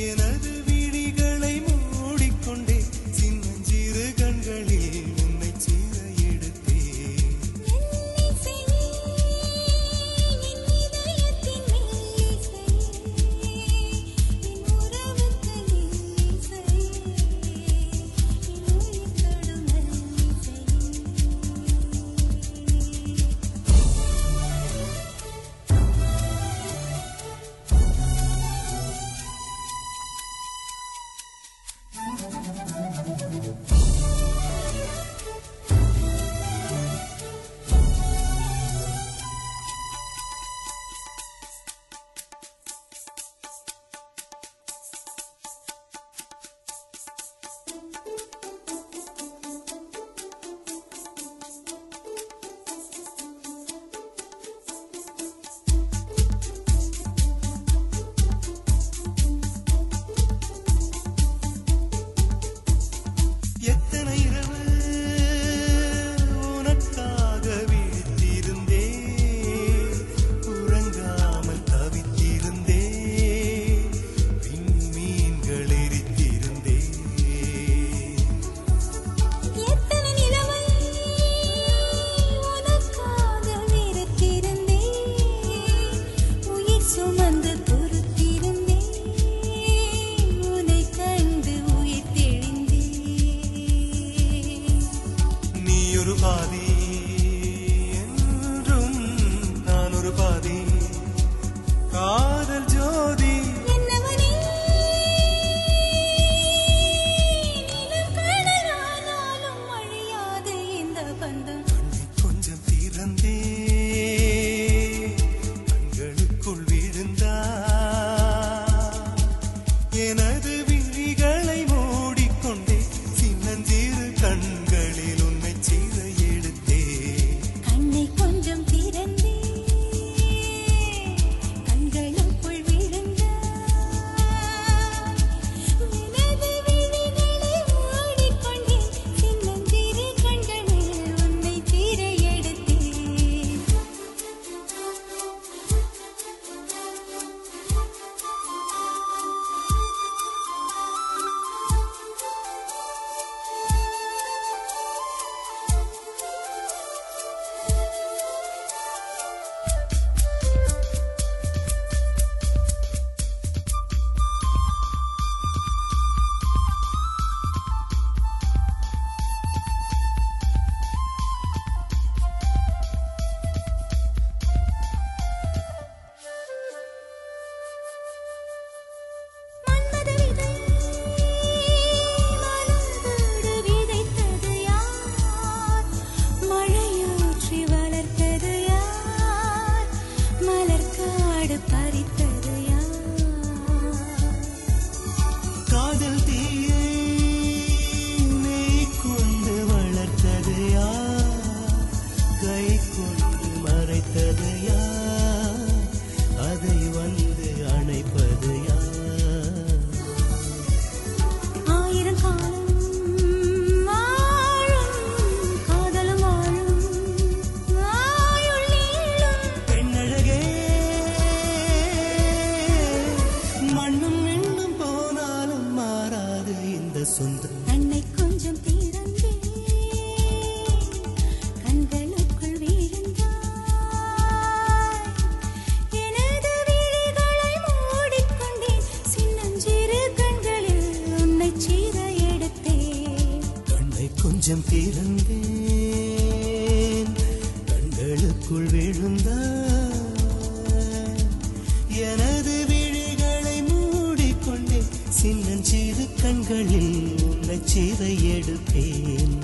எனது கொஞ்சம் பிறந்தேன். கண்களுக்குள் விழுந்தாய். எனது விழிகளை மூடிக்கொண்டே சின்னஞ்சிறு கண்களில் உன்னை செய்த எடுப்பேன்